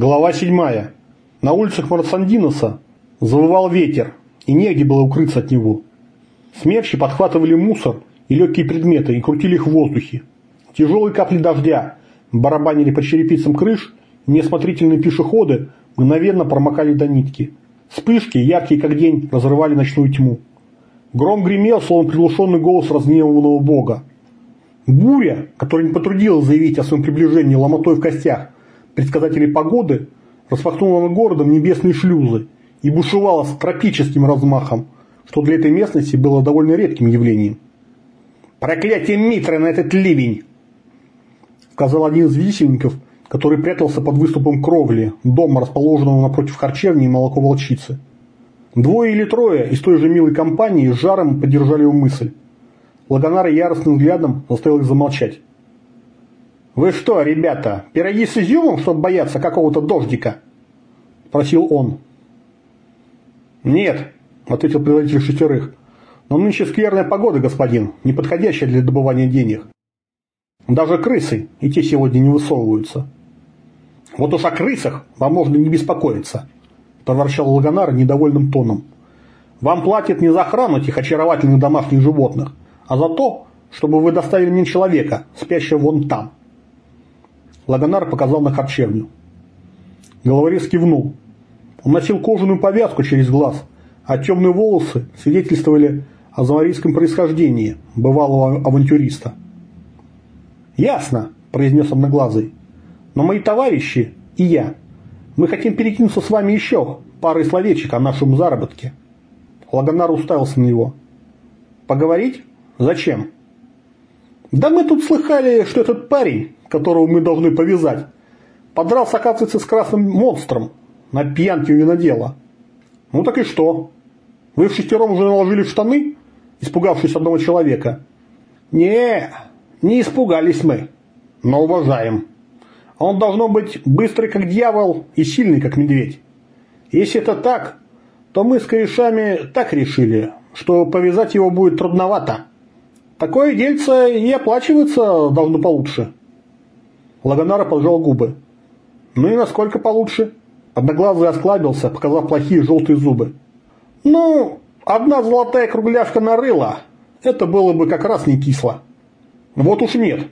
Глава 7. На улицах Марсандиноса завывал ветер, и негде было укрыться от него. Смерчи подхватывали мусор и легкие предметы и крутили их в воздухе. Тяжелые капли дождя барабанили по черепицам крыш, и неосмотрительные пешеходы мгновенно промокали до нитки. Вспышки, яркие как день, разрывали ночную тьму. Гром гремел, словно приглушенный голос разгневанного бога. Буря, которая не потрудилась заявить о своем приближении ломотой в костях, предсказателей погоды, распахнула над городом небесные шлюзы и бушевала с тропическим размахом, что для этой местности было довольно редким явлением. «Проклятие Митры на этот ливень!» сказал один из висельников, который прятался под выступом кровли дома, расположенного напротив харчевни и молоко волчицы. Двое или трое из той же милой компании с жаром поддержали его мысль. Лагонар яростным взглядом заставил их замолчать. «Вы что, ребята, пироги с изюмом, чтобы бояться какого-то дождика?» – спросил он. «Нет», – ответил предводитель шестерых, – «но нынче скверная погода, господин, не подходящая для добывания денег. Даже крысы и те сегодня не высовываются». «Вот уж о крысах вам можно не беспокоиться», – проворчал Лагонар недовольным тоном. «Вам платят не за охрану этих очаровательных домашних животных, а за то, чтобы вы доставили мне человека, спящего вон там». Лагонар показал на харчевню. Головорез кивнул. Он носил кожаную повязку через глаз, а темные волосы свидетельствовали о замарийском происхождении бывалого авантюриста. «Ясно», – произнес одноглазый. «Но мои товарищи и я, мы хотим перекинуться с вами еще парой словечек о нашем заработке». Лагонар уставился на него. «Поговорить? Зачем?» «Да мы тут слыхали, что этот парень, которого мы должны повязать, подрался, оказывается, с красным монстром на пьянке у винодела. Ну так и что? Вы в шестером уже наложили штаны, испугавшись одного человека? Не, не испугались мы, но уважаем. Он должно быть быстрый, как дьявол, и сильный, как медведь. Если это так, то мы с корешами так решили, что повязать его будет трудновато. Такое дельце и оплачивается должно получше. Лагонара поджал губы. Ну и насколько получше? Одноглазый осклабился, показав плохие желтые зубы. Ну, одна золотая кругляшка на рыло. Это было бы как раз не кисло. Вот уж нет.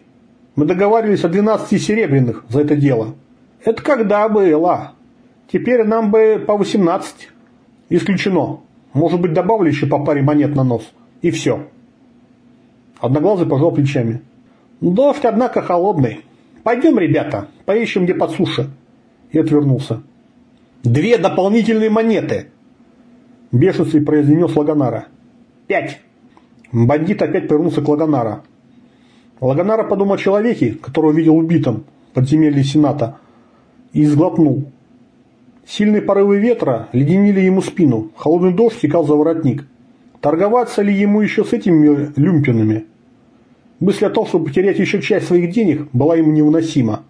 Мы договаривались о 12 серебряных за это дело. Это когда было? Теперь нам бы по 18. Исключено. Может быть, добавлю еще по паре монет на нос. И все. Одноглазый пожал плечами. Дождь, однако, холодный. Пойдем, ребята, поищем где подсуше. И отвернулся. Две дополнительные монеты. Бешенстве произнес Лагонара. Пять. Бандит опять повернулся к Лагонара. Лагонара подумал о человеке, которого видел убитым в подземелье Сената, и сглотнул. Сильные порывы ветра леденили ему спину, холодный дождь стекал за воротник. Торговаться ли ему еще с этими люмпинами? Мысль о том, чтобы потерять еще часть своих денег, была ему невыносима.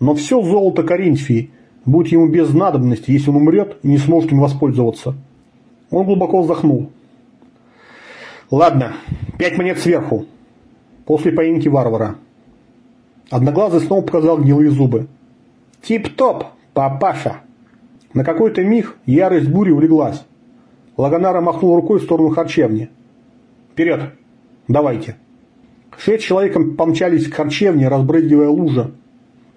Но все золото Коринфии будет ему без надобности, если он умрет и не сможет им воспользоваться. Он глубоко вздохнул. Ладно, пять монет сверху. После поимки варвара. Одноглазый снова показал гнилые зубы. Тип-топ, папаша. На какой-то миг ярость бури улеглась. Лагонара махнул рукой в сторону харчевни. Вперед, давайте. Шесть человек помчались к харчевне, разбрызгивая лужи.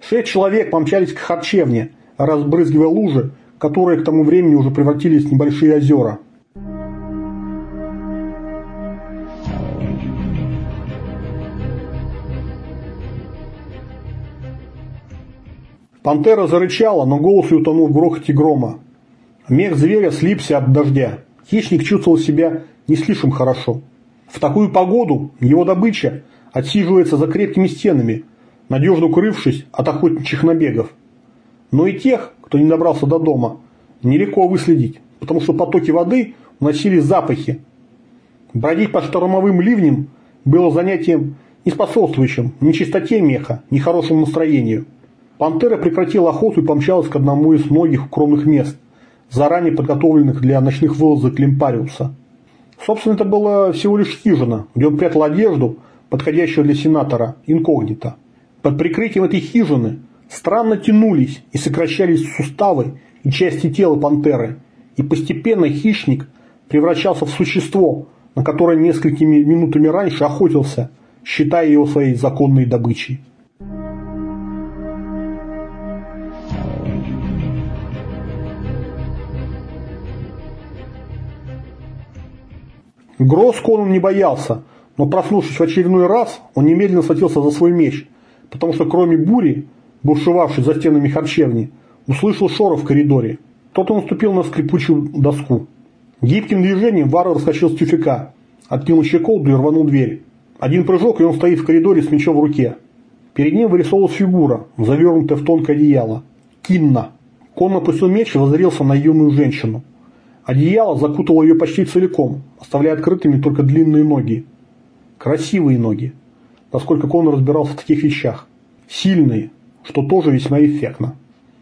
Шесть человек помчались к харчевне, разбрызгивая лужи, которые к тому времени уже превратились в небольшие озера. Пантера зарычала, но голос ее утонул в грохоте грома. Мех зверя слипся от дождя. Хищник чувствовал себя не слишком хорошо. В такую погоду его добыча отсиживается за крепкими стенами, надежно укрывшись от охотничьих набегов. Но и тех, кто не добрался до дома, нелегко выследить, потому что потоки воды уносили запахи. Бродить по штормовым ливням было занятием не способствующим ни чистоте меха, ни хорошему настроению. Пантера прекратила охоту и помчалась к одному из многих укромных мест, заранее подготовленных для ночных вылазок Лимпариуса. Собственно, это было всего лишь хижина, где он прятал одежду, подходящую для сенатора, инкогнито. Под прикрытием этой хижины Странно тянулись и сокращались суставы и части тела пантеры, и постепенно хищник превращался в существо, на которое несколькими минутами раньше охотился, считая его своей законной добычей. Гроз Конан не боялся, но проснувшись в очередной раз, он немедленно схватился за свой меч, потому что кроме бури, бушевавшей за стенами харчевни, услышал шорох в коридоре. Кто-то наступил на скрипучую доску. Гибким движением варвар раскочил с тюфяка, откинул щеколду и рванул дверь. Один прыжок, и он стоит в коридоре с мечом в руке. Перед ним вырисовывалась фигура, завернутая в тонкое одеяло. Кинна. Кон опустил меч и воззрелся на юную женщину. Одеяло закутало ее почти целиком, оставляя открытыми только длинные ноги. Красивые ноги, насколько Конор разбирался в таких вещах. Сильные, что тоже весьма эффектно.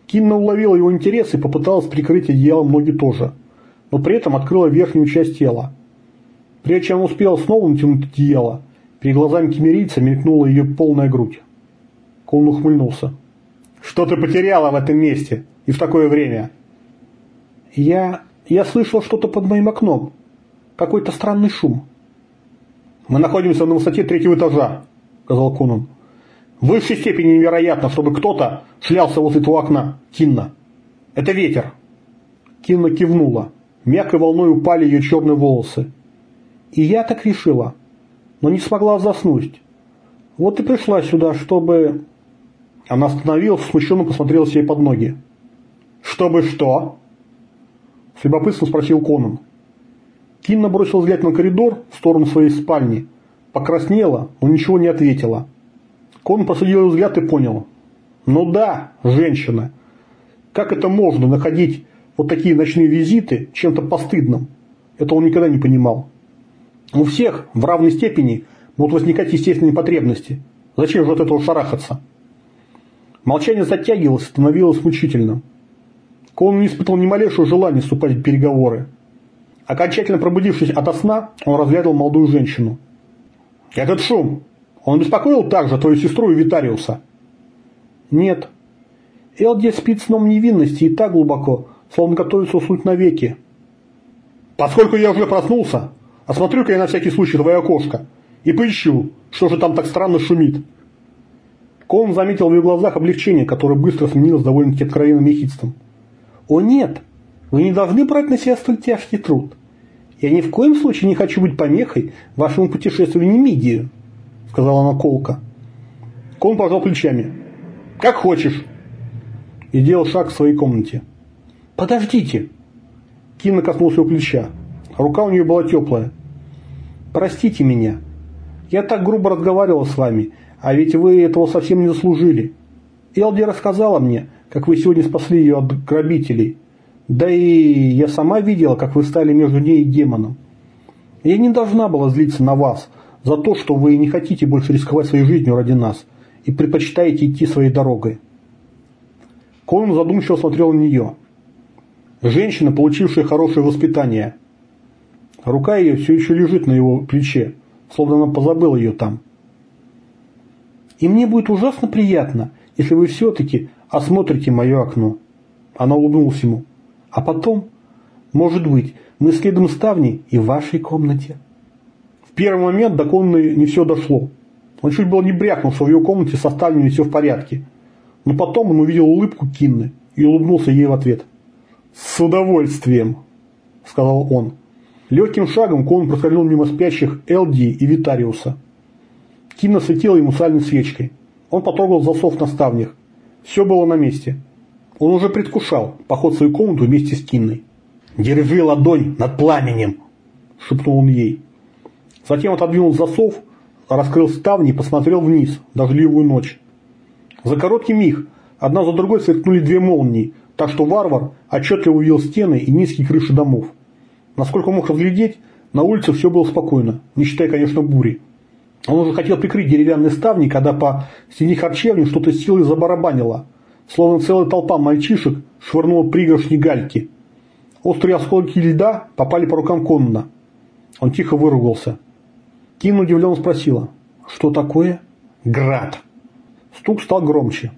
Кинна уловила его интерес и попыталась прикрыть одеялом ноги тоже, но при этом открыла верхнюю часть тела. Прежде чем он успел снова натянуть одеяло, перед глазами кемерийца мелькнула ее полная грудь. Кон ухмыльнулся. «Что ты потеряла в этом месте и в такое время?» «Я... я слышал что-то под моим окном. Какой-то странный шум». «Мы находимся на высоте третьего этажа», – сказал Конан. «В высшей степени невероятно, чтобы кто-то шлялся возле твоего окна, Кинна. Это ветер». Кинна кивнула. Мягкой волной упали ее черные волосы. И я так решила, но не смогла заснуть. Вот и пришла сюда, чтобы... Она остановилась, смущенно посмотрела себе под ноги. «Чтобы что?» С любопытством спросил Конан. Кинна бросил взгляд на коридор в сторону своей спальни. Покраснела, но ничего не ответила. Кон посадил взгляд и понял. Ну да, женщина. Как это можно находить вот такие ночные визиты чем-то постыдным? Это он никогда не понимал. У всех в равной степени будут возникать естественные потребности. Зачем же от этого шарахаться? Молчание затягивалось, становилось мучительным. Кон не испытывал ни малейшего желания вступать в переговоры. Окончательно пробудившись ото сна, он разглядывал молодую женщину. «Этот шум, он беспокоил также твою сестру и Витариуса?» «Нет. Элди спит сном невинности и так глубоко, словно готовится уснуть навеки». «Поскольку я уже проснулся, осмотрю-ка я на всякий случай твое окошко и поищу, что же там так странно шумит». Кон заметил в ее глазах облегчение, которое быстро сменилось довольно-таки откровенным ехидством. «О нет, вы не должны брать на себя столь тяжкий труд. «Я ни в коем случае не хочу быть помехой вашему путешествию в Немидию», – сказала она колко. Кон пожал плечами. «Как хочешь». И сделал шаг к своей комнате. «Подождите!» Кина коснулся его плеча. Рука у нее была теплая. «Простите меня. Я так грубо разговаривал с вами, а ведь вы этого совсем не заслужили. Элди рассказала мне, как вы сегодня спасли ее от грабителей. Да и я сама видела, как вы стали между ней и демоном. Я не должна была злиться на вас за то, что вы не хотите больше рисковать своей жизнью ради нас и предпочитаете идти своей дорогой. Колин задумчиво смотрел на нее. Женщина, получившая хорошее воспитание. Рука ее все еще лежит на его плече, словно она позабыла ее там. И мне будет ужасно приятно, если вы все-таки осмотрите мое окно. Она улыбнулась ему. А потом, может быть, мы следуем ставни и в вашей комнате. В первый момент до комнаты не все дошло. Он чуть было не брякнул, что в ее комнате со ставнями все в порядке. Но потом он увидел улыбку Кинны и улыбнулся ей в ответ. «С удовольствием», – сказал он. Легким шагом Кон проскользнул мимо спящих Элди и Витариуса. Кинна светила ему сальной свечкой. Он потрогал засов на ставнях. Все было на месте. Он уже предвкушал поход в свою комнату вместе с Кинной. «Держи ладонь над пламенем!» – шепнул он ей. Затем отодвинул засов, раскрыл ставни и посмотрел вниз, дождливую ночь. За короткий миг одна за другой сверкнули две молнии, так что варвар отчетливо увидел стены и низкие крыши домов. Насколько мог разглядеть, на улице все было спокойно, не считая, конечно, бури. Он уже хотел прикрыть деревянные ставни, когда по стене харчевни что-то силой забарабанило – словно целая толпа мальчишек швырнула пригоршни гальки. Острые осколки льда попали по рукам Конна. Он тихо выругался. Кин удивленно спросила. «Что такое?» «Град!» Стук стал громче.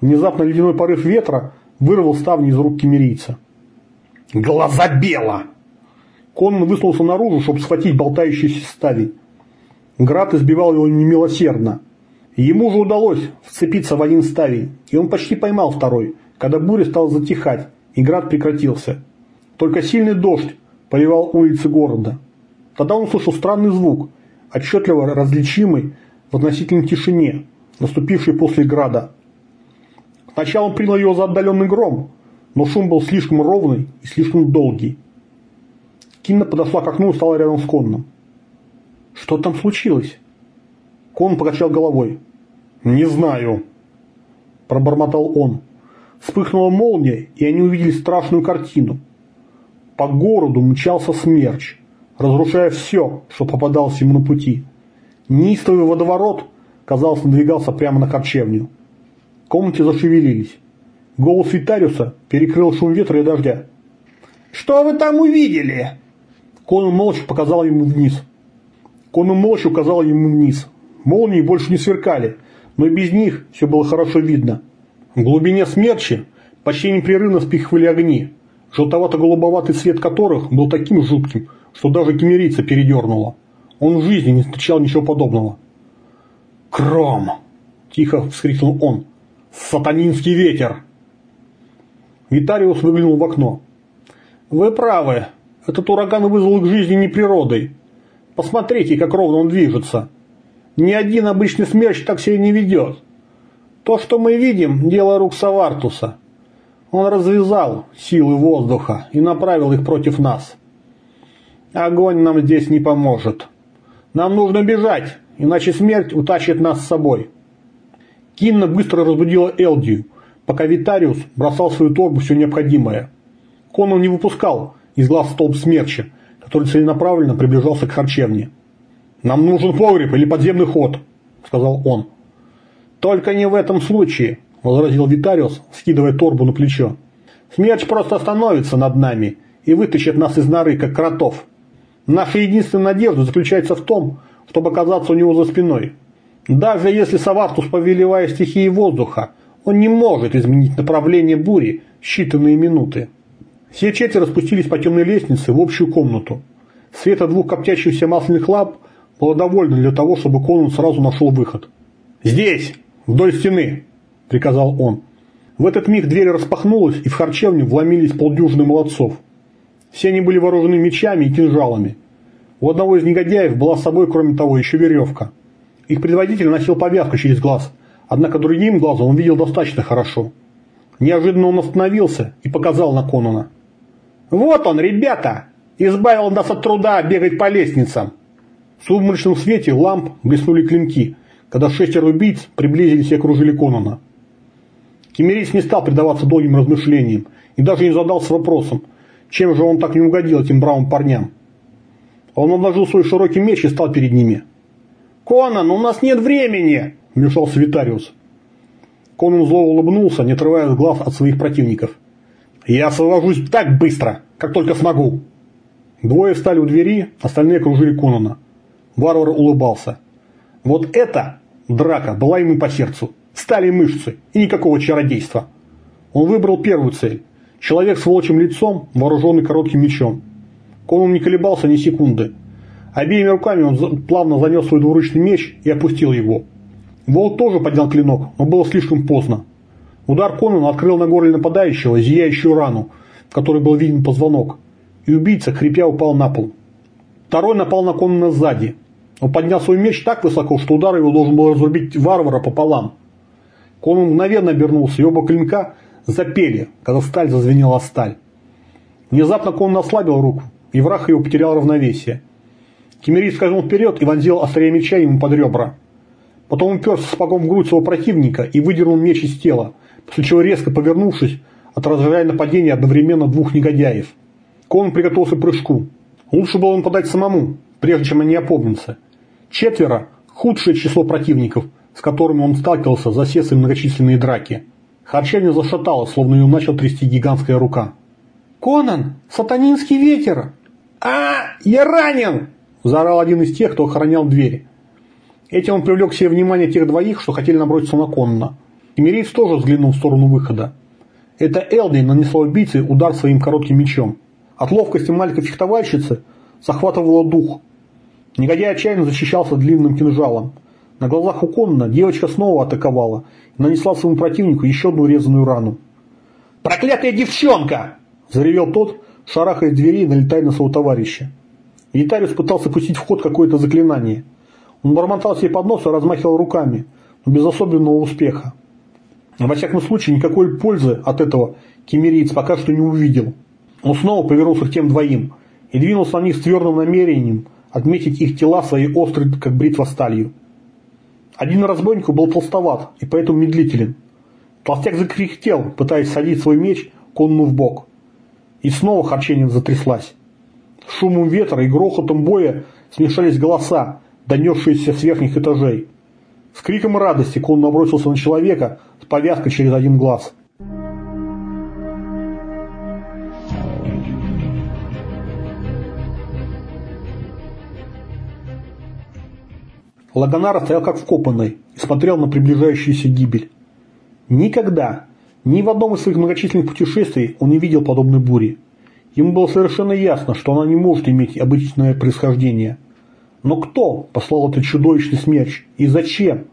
Внезапно ледяной порыв ветра вырвал ставни из рук кемерийца. «Глазобела!» Конан высунулся наружу, чтобы схватить болтающийся ставень. Град избивал его немилосердно. Ему же удалось вцепиться в один ставень, и он почти поймал второй, когда буря стала затихать, и град прекратился. Только сильный дождь поливал улицы города. Тогда он услышал странный звук, отчетливо различимый в относительной тишине, наступившей после града. Сначала он принял его за отдаленный гром, но шум был слишком ровный и слишком долгий. Кинна подошла к окну и стала рядом с Конном. «Что там случилось?» Кон покачал головой. «Не знаю», – пробормотал он. Вспыхнула молния, и они увидели страшную картину. По городу мчался смерч, разрушая все, что попадалось ему на пути. Неистовый водоворот, казалось, надвигался прямо на харчевню. В комнате зашевелились. Голос Витариуса перекрыл шум ветра и дождя. «Что вы там увидели?» Конан молча показал ему вниз. Конан молча указал ему вниз. Молнии больше не сверкали, но и без них все было хорошо видно. В глубине смерчи почти непрерывно вспихивали огни, желтовато-голубоватый цвет которых был таким жутким, что даже кемерийца передернуло. Он в жизни не встречал ничего подобного. «Кром!» – тихо вскрикнул он. «Сатанинский ветер!» Витариус выглянул в окно. «Вы правы. Этот ураган вызвал к жизни не природой. Посмотрите, как ровно он движется. Ни один обычный смерч так себя не ведет. То, что мы видим, дело рук Савартуса. Он развязал силы воздуха и направил их против нас. Огонь нам здесь не поможет. Нам нужно бежать, иначе смерть утащит нас с собой. Кинна быстро разбудила Элдию, пока Витариус бросал в свою торбу все необходимое. Конан не выпускал из глаз столб смерча, который целенаправленно приближался к харчевне. «Нам нужен погреб или подземный ход», – сказал он. «Только не в этом случае», – возразил Витариус, скидывая торбу на плечо. «Смерч просто остановится над нами и вытащит нас из норы, как кротов. Наша единственная надежда заключается в том, чтобы оказаться у него за спиной. Даже если Савартус повелевая стихии воздуха, он не может изменить направление бури в считанные минуты. Все четверо спустились по темной лестнице в общую комнату. Света двух коптящихся масляных ламп было довольно для того, чтобы Конан сразу нашел выход. «Здесь! Вдоль стены!» – приказал он. В этот миг дверь распахнулась, и в харчевню вломились полдюжины молодцов. Все они были вооружены мечами и кинжалами. У одного из негодяев была с собой, кроме того, еще веревка. Их предводитель носил повязку через глаз, однако другим глазом он видел достаточно хорошо. Неожиданно он остановился и показал на Конана. «Вот он, ребята! Избавил нас от труда бегать по лестницам!» В сумрачном свете ламп блеснули клинки, когда шестеро убийц приблизились и окружили Конона. Кемерийц не стал предаваться долгим размышлениям и даже не задался вопросом, чем же он так не угодил этим бравым парням. Он обнажил свой широкий меч и стал перед ними. «Конан, у нас нет времени!» – вмешался Витариус. Конан зло улыбнулся, не отрывая глаз от своих противников. «Я освобожусь так быстро, как только смогу!» Двое встали у двери, остальные окружили Конана. Варвар улыбался. Вот это драка была ему по сердцу. Стали мышцы и никакого чародейства. Он выбрал первую цель. Человек с волчьим лицом, вооруженный коротким мечом. Конан не колебался ни секунды. Обеими руками он плавно занес свой двуручный меч и опустил его. Волк тоже поднял клинок, но было слишком поздно. Удар Конана открыл на горле нападающего зияющую рану, в которой был виден позвонок, и убийца, хрипя, упал на пол. Второй напал на Конана сзади, он поднял свой меч так высоко, что удар его должен был разрубить варвара пополам. Конан мгновенно обернулся, и оба клинка запели, когда сталь зазвенела сталь. Внезапно Конан ослабил руку, и враг его потерял равновесие. Кемерий скользнул вперед и вонзил острее меча ему под ребра. Потом уперся сапогом в грудь своего противника и выдернул меч из тела, после чего резко повернувшись, отражая нападение одновременно двух негодяев. Конан приготовился к прыжку. Лучше было нападать самому, прежде чем они опомнятся. Четверо – худшее число противников, с которыми он сталкивался за все свои многочисленные драки. Харчевня зашаталась, словно ее начал трясти гигантская рука. «Конан! Сатанинский ветер!» «А, я ранен!» – заорал один из тех, кто охранял дверь. Этим он привлек себе внимание тех двоих, что хотели наброситься на Конана. Кемериец тоже взглянул в сторону выхода. Это Элди нанесла убийце удар своим коротким мечом. От ловкости маленькой фехтовальщицы захватывала дух. Негодяй отчаянно защищался длинным кинжалом. На глазах у Конна девочка снова атаковала и нанесла своему противнику еще одну резаную рану. «Проклятая девчонка!» – заревел тот, шарахая дверей налетая на своего товарища. Витариус пытался пустить в ход какое-то заклинание. Он бормотал себе под нос и размахивал руками, но без особенного успеха. Во всяком случае, никакой пользы от этого кемериец пока что не увидел. Он снова повернулся к тем двоим и двинулся на них с твердым намерением отметить их тела своей острой, как бритва сталью. Один разбойник был толстоват и поэтому медлителен. Толстяк закряхтел, пытаясь садить свой меч конну в бок. И снова харчением затряслась. Шумом ветра и грохотом боя смешались голоса, донесшиеся с верхних этажей. С криком радости кон набросился на человека с повязкой через один глаз. Лагонара стоял как вкопанный и смотрел на приближающуюся гибель. Никогда, ни в одном из своих многочисленных путешествий он не видел подобной бури. Ему было совершенно ясно, что она не может иметь обычное происхождение – но кто послал этот чудовищный смерч и зачем?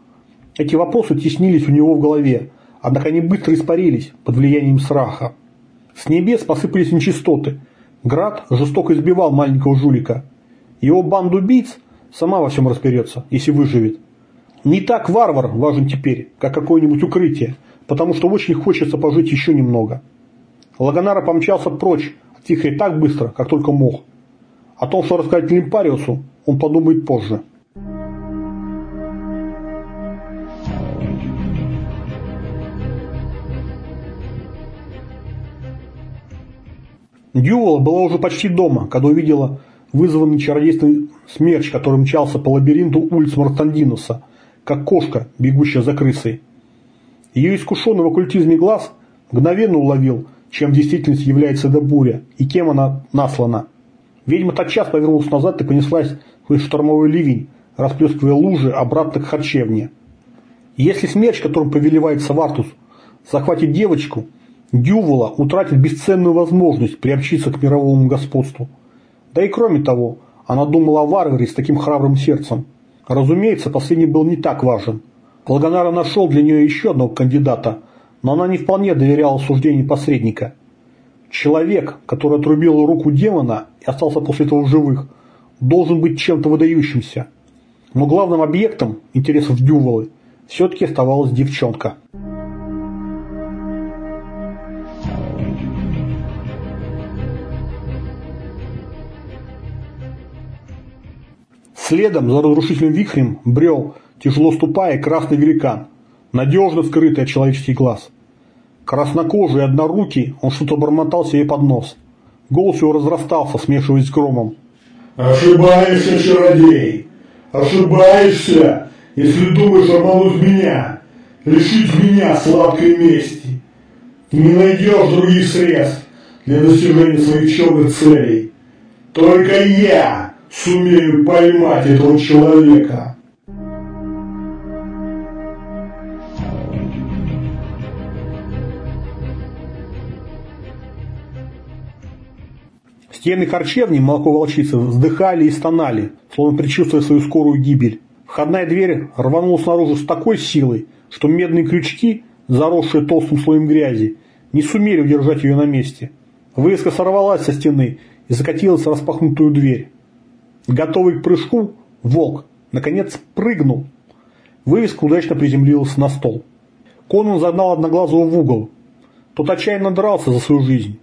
Эти вопросы теснились у него в голове, однако они быстро испарились под влиянием страха. С небес посыпались нечистоты. Град жестоко избивал маленького жулика. Его банда убийц сама во всем разберется, если выживет. Не так варвар важен теперь, как какое-нибудь укрытие, потому что очень хочется пожить еще немного. Лагонара помчался прочь от Тихой так быстро, как только мог. О том, что рассказать Лимпариусу, он подумает позже. Дювала была уже почти дома, когда увидела вызванный чародейственный смерч, который мчался по лабиринту улиц Мартандинуса, как кошка, бегущая за крысой. Ее искушенный в оккультизме глаз мгновенно уловил, чем в действительности является эта буря и кем она наслана. Ведьма тотчас повернулась назад и понеслась сквозь штормовой ливень, расплескивая лужи обратно к харчевне. Если смерч, которым повелевает Савартус, захватит девочку, Дювола утратит бесценную возможность приобщиться к мировому господству. Да и кроме того, она думала о варваре с таким храбрым сердцем. Разумеется, последний был не так важен. Лагонара нашел для нее еще одного кандидата, но она не вполне доверяла суждению посредника. Человек, который отрубил руку демона и остался после этого в живых, должен быть чем-то выдающимся. Но главным объектом интересов Дювалы все-таки оставалась девчонка. Следом за разрушительным вихрем брел, тяжело ступая, красный великан, надежно скрытый от человеческих глаз. Краснокожий однорукий, он что-то бормотал себе под нос. Голос его разрастался, смешиваясь с громом. Ошибаешься, чародей, ошибаешься, если думаешь обмануть меня, лишить меня сладкой мести. Ты не найдешь других средств для достижения своих черных целей. Только я сумею поймать этого человека. Стены харчевни молоко волчицы вздыхали и стонали, словно предчувствуя свою скорую гибель. Входная дверь рванула снаружи с такой силой, что медные крючки, заросшие толстым слоем грязи, не сумели удержать ее на месте. Вывеска сорвалась со стены и закатилась в распахнутую дверь. Готовый к прыжку, волк, наконец, прыгнул. Вывеска удачно приземлилась на стол. Конан загнал одноглазого в угол. Тот отчаянно дрался за свою жизнь.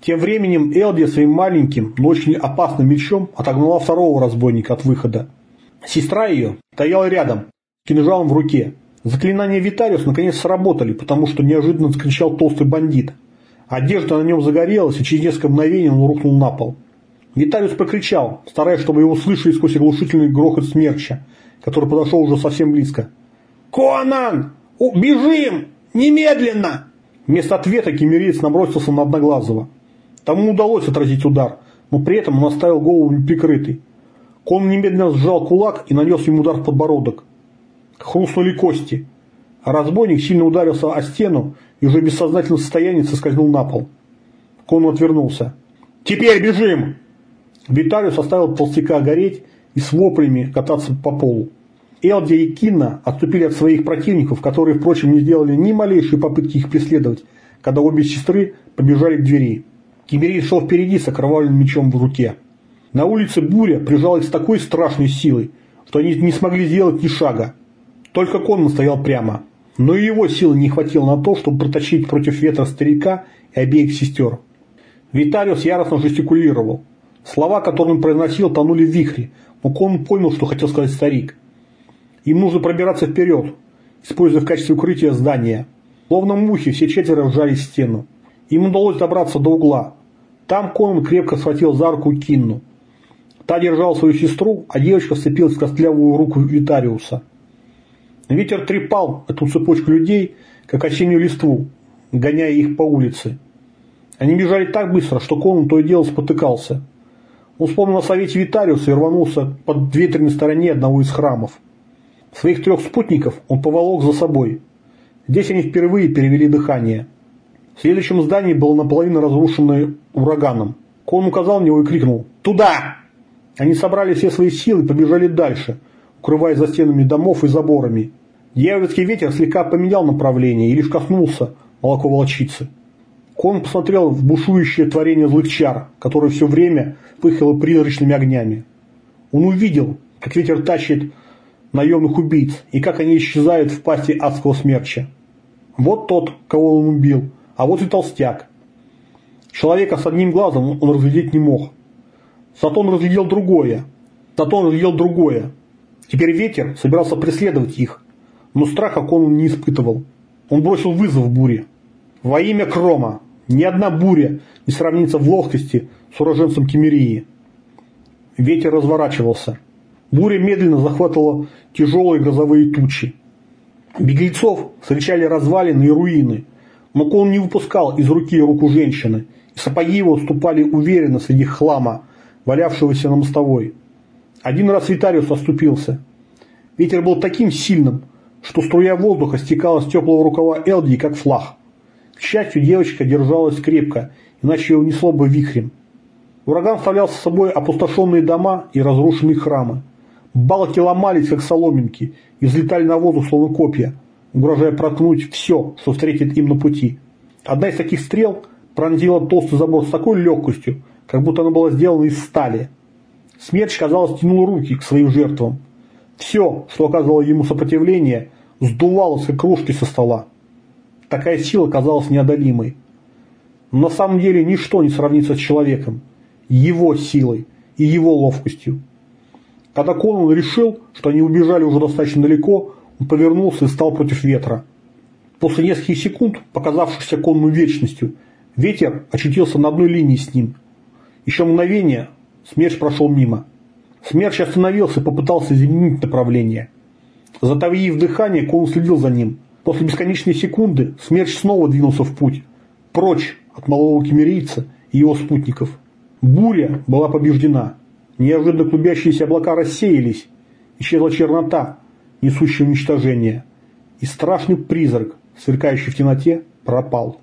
Тем временем Элди своим маленьким, но очень опасным мечом отогнала второго разбойника от выхода. Сестра ее стояла рядом, кинжалом в руке. Заклинания Витариус наконец сработали, потому что неожиданно закричал толстый бандит. Одежда на нем загорелась, и через несколько мгновений он рухнул на пол. Витариус покричал, стараясь, чтобы его слышали сквозь оглушительный грохот смерча, который подошел уже совсем близко. «Конан! Бежим! Немедленно!» Вместо ответа кемериец набросился на Одноглазого. Тому удалось отразить удар, но при этом он оставил голову неприкрытой. Кон немедленно сжал кулак и нанес ему удар в подбородок. Хрустнули кости. Разбойник сильно ударился о стену и уже в бессознательном состоянии соскользнул на пол. Конан отвернулся. «Теперь бежим!» Виталиус оставил толстяка гореть и с воплями кататься по полу. Элди и Кинна отступили от своих противников, которые, впрочем, не сделали ни малейшей попытки их преследовать, когда обе сестры побежали к двери. Кимерий шел впереди с окровавленным мечом в руке. На улице буря прижалась с такой страшной силой, что они не смогли сделать ни шага. Только Конман стоял прямо. Но и его силы не хватило на то, чтобы протащить против ветра старика и обеих сестер. Витариус яростно жестикулировал. Слова, которые он произносил, тонули в вихре, но Конман понял, что хотел сказать старик. Им нужно пробираться вперед, используя в качестве укрытия здания. Словно мухи, все четверо вжались в стену. Им удалось добраться до угла. Там Конан крепко схватил за руку Кинну. Та держала свою сестру, а девочка вцепилась в костлявую руку Витариуса. Ветер трепал эту цепочку людей, как осеннюю листву, гоняя их по улице. Они бежали так быстро, что Конан то и дело спотыкался. Он вспомнил о совете Витариуса и рванулся под ветреной стороне одного из храмов. Своих трех спутников он поволок за собой. Здесь они впервые перевели дыхание – следующем здании было наполовину разрушенное ураганом. Кон указал на него и крикнул «Туда!». Они собрали все свои силы и побежали дальше, укрываясь за стенами домов и заборами. Дьявольский ветер слегка поменял направление и лишь коснулся молоко волчицы. Кон посмотрел в бушующее творение злых чар, которое все время пыхало призрачными огнями. Он увидел, как ветер тащит наемных убийц и как они исчезают в пасти адского смерча. Вот тот, кого он убил, а вот и толстяк. Человека с одним глазом он разглядеть не мог. Зато он разглядел другое. Зато он разглядел другое. Теперь ветер собирался преследовать их, но страха Конан не испытывал. Он бросил вызов буре. Во имя Крома ни одна буря не сравнится в ловкости с уроженцем Кемерии. Ветер разворачивался. Буря медленно захватывала тяжелые грозовые тучи. Беглецов встречали развалины и руины – но Кон не выпускал из руки руку женщины, и сапоги его ступали уверенно среди хлама, валявшегося на мостовой. Один раз Витариус оступился. Ветер был таким сильным, что струя воздуха стекала с теплого рукава Элди, как флаг. К счастью, девочка держалась крепко, иначе ее унесло бы вихрем. Ураган вставлял с собой опустошенные дома и разрушенные храмы. Балки ломались, как соломинки, и взлетали на воздух, словно копья – угрожая проткнуть все, что встретит им на пути. Одна из таких стрел пронзила толстый забор с такой легкостью, как будто она была сделана из стали. Смерть, казалось, тянула руки к своим жертвам. Все, что оказывало ему сопротивление, сдувалось, как кружки со стола. Такая сила казалась неодолимой. Но на самом деле ничто не сравнится с человеком, его силой и его ловкостью. Когда Конан решил, что они убежали уже достаточно далеко, повернулся и стал против ветра. После нескольких секунд, показавшихся конную вечностью, ветер очутился на одной линии с ним. Еще мгновение смерч прошел мимо. Смерч остановился и попытался изменить направление. Затавив дыхание, Кон следил за ним. После бесконечной секунды смерч снова двинулся в путь. Прочь от малого кемерийца и его спутников. Буря была побеждена. Неожиданно клубящиеся облака рассеялись. Исчезла чернота, несущий уничтожение, и страшный призрак, сверкающий в темноте, пропал.